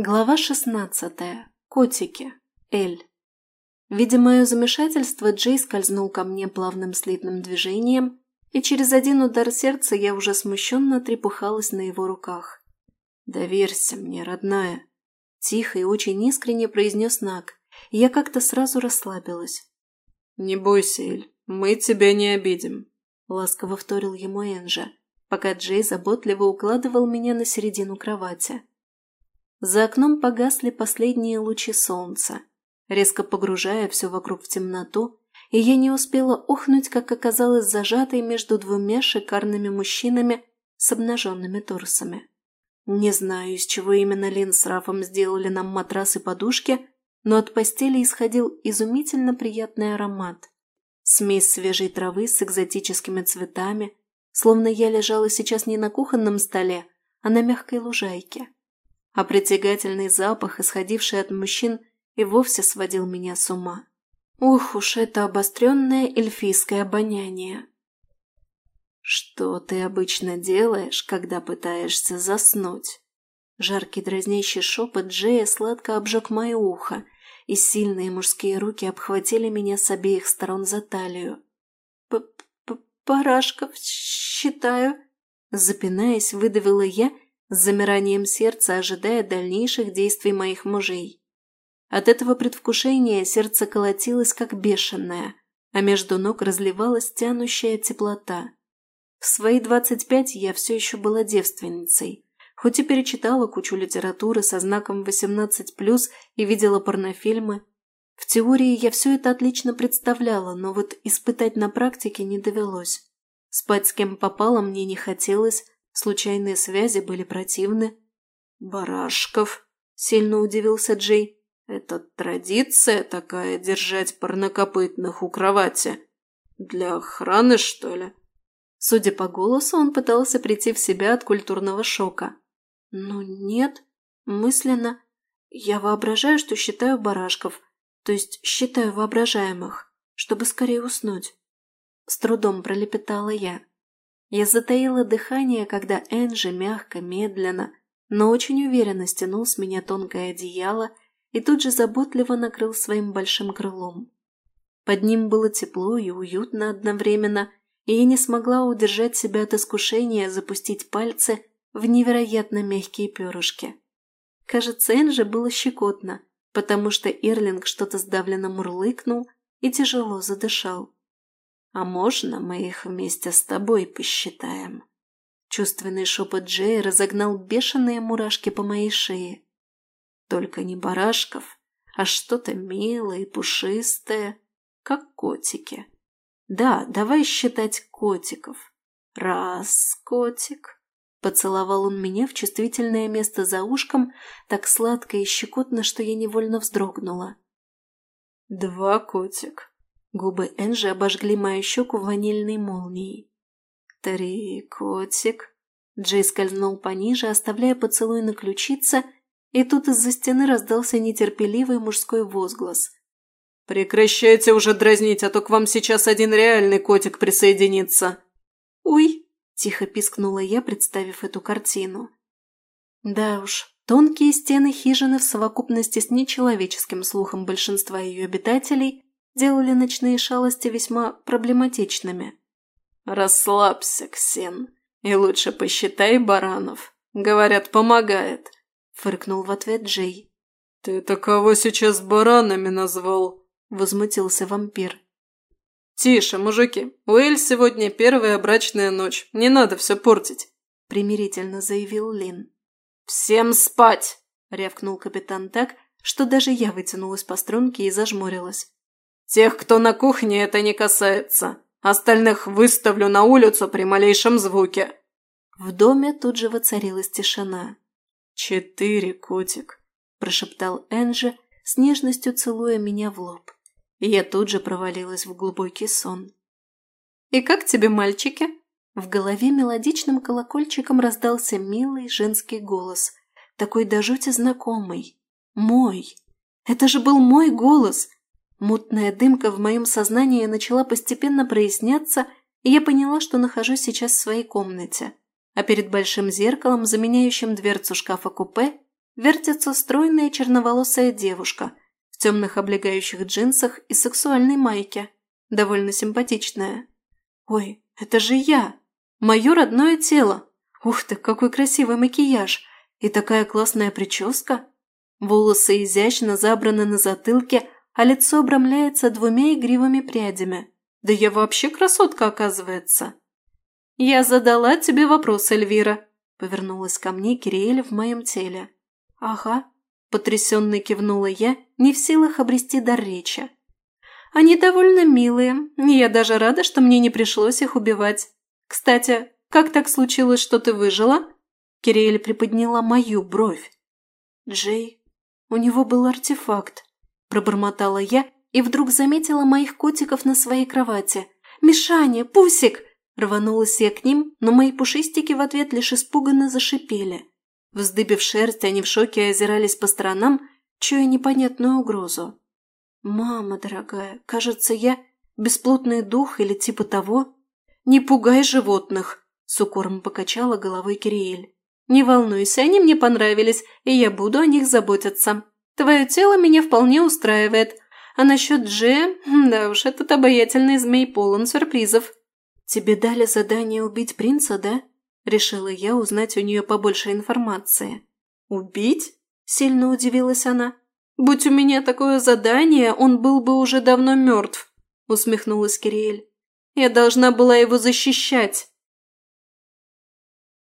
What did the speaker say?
Глава шестнадцатая. Котики. Эль. Видя мое замешательство, Джей скользнул ко мне плавным слитным движением, и через один удар сердца я уже смущенно трепухалась на его руках. «Доверься мне, родная!» Тихо и очень искренне произнес Нак. Я как-то сразу расслабилась. «Не бойся, Эль, мы тебя не обидим», — ласково вторил ему Энжа, пока Джей заботливо укладывал меня на середину кровати. За окном погасли последние лучи солнца, резко погружая все вокруг в темноту, и я не успела ухнуть, как оказалась зажатой между двумя шикарными мужчинами с обнаженными торсами. Не знаю, из чего именно Лин с Рафом сделали нам матрас и подушки, но от постели исходил изумительно приятный аромат. Смесь свежей травы с экзотическими цветами, словно я лежала сейчас не на кухонном столе, а на мягкой лужайке. а притягательный запах, исходивший от мужчин, и вовсе сводил меня с ума. Ух уж это обостренное эльфийское обоняние. «Что ты обычно делаешь, когда пытаешься заснуть?» Жаркий дразнящий шепот Джея сладко обжег мое ухо, и сильные мужские руки обхватили меня с обеих сторон за талию. П С замиранием сердца ожидая дальнейших действий моих мужей. От этого предвкушения сердце колотилось как бешеное, а между ног разливалась тянущая теплота. В свои 25 я все еще была девственницей, хоть и перечитала кучу литературы со знаком 18+, и видела порнофильмы. В теории я все это отлично представляла, но вот испытать на практике не довелось. Спать с кем попало мне не хотелось, Случайные связи были противны. «Барашков», — сильно удивился Джей, — «это традиция такая держать парнокопытных у кровати. Для охраны, что ли?» Судя по голосу, он пытался прийти в себя от культурного шока. «Ну нет, мысленно. Я воображаю, что считаю барашков, то есть считаю воображаемых, чтобы скорее уснуть». С трудом пролепетала я. Я затаила дыхание, когда Энджи мягко, медленно, но очень уверенно стянул с меня тонкое одеяло и тут же заботливо накрыл своим большим крылом. Под ним было тепло и уютно одновременно, и я не смогла удержать себя от искушения запустить пальцы в невероятно мягкие перышки. Кажется, Энджи было щекотно, потому что Ирлинг что-то сдавленно мурлыкнул и тяжело задышал а можно мы их вместе с тобой посчитаем?» Чувственный шепот Джея разогнал бешеные мурашки по моей шее. Только не барашков, а что-то милое и пушистое, как котики. Да, давай считать котиков. Раз котик. Поцеловал он меня в чувствительное место за ушком, так сладко и щекотно, что я невольно вздрогнула. Два котик. Губы Энжи обожгли мою щеку ванильной молнией. «Три, котик!» Джей скользнул пониже, оставляя поцелуй на ключице, и тут из-за стены раздался нетерпеливый мужской возглас. «Прекращайте уже дразнить, а то к вам сейчас один реальный котик присоединится!» «Уй!» – тихо пискнула я, представив эту картину. Да уж, тонкие стены хижины в совокупности с нечеловеческим слухом большинства ее обитателей – делали ночные шалости весьма проблематичными. «Расслабься, Ксен, и лучше посчитай баранов. Говорят, помогает», – фыркнул в ответ Джей. ты такого сейчас баранами назвал?» – возмутился вампир. «Тише, мужики. Уэль сегодня первая брачная ночь. Не надо все портить», – примирительно заявил Лин. «Всем спать!» – рявкнул капитан так, что даже я вытянулась по струнке и зажмурилась. Тех, кто на кухне, это не касается. Остальных выставлю на улицу при малейшем звуке». В доме тут же воцарилась тишина. «Четыре, котик», – прошептал Энджи, с нежностью целуя меня в лоб. И я тут же провалилась в глубокий сон. «И как тебе, мальчики?» В голове мелодичным колокольчиком раздался милый женский голос, такой до жути знакомый. «Мой! Это же был мой голос!» Мутная дымка в моем сознании начала постепенно проясняться, и я поняла, что нахожусь сейчас в своей комнате. А перед большим зеркалом, заменяющим дверцу шкафа-купе, вертится стройная черноволосая девушка в темных облегающих джинсах и сексуальной майке, довольно симпатичная. «Ой, это же я! Мое родное тело! Ух ты, какой красивый макияж! И такая классная прическа!» Волосы изящно забраны на затылке – а лицо обрамляется двумя игривыми прядями. Да я вообще красотка, оказывается. Я задала тебе вопрос, Эльвира. Повернулась ко мне Кириэль в моем теле. Ага. Потрясенно кивнула я, не в силах обрести дар речи. Они довольно милые, и я даже рада, что мне не пришлось их убивать. Кстати, как так случилось, что ты выжила?» Кириэль приподняла мою бровь. «Джей, у него был артефакт пробормотала я и вдруг заметила моих котиков на своей кровати. «Мишаня! Пусик!» Рванулась я к ним, но мои пушистики в ответ лишь испуганно зашипели. Вздыбив шерсть, они в шоке озирались по сторонам, чуя непонятную угрозу. «Мама дорогая, кажется, я бесплотный дух или типа того?» «Не пугай животных!» – с укором покачала головой Кириэль. «Не волнуйся, они мне понравились, и я буду о них заботиться». Твое тело меня вполне устраивает. А насчет Дже... Хм, да уж, этот обаятельный змей полон сюрпризов. Тебе дали задание убить принца, да? Решила я узнать у нее побольше информации. Убить? Сильно удивилась она. Будь у меня такое задание, он был бы уже давно мертв. Усмехнулась Кириэль. Я должна была его защищать.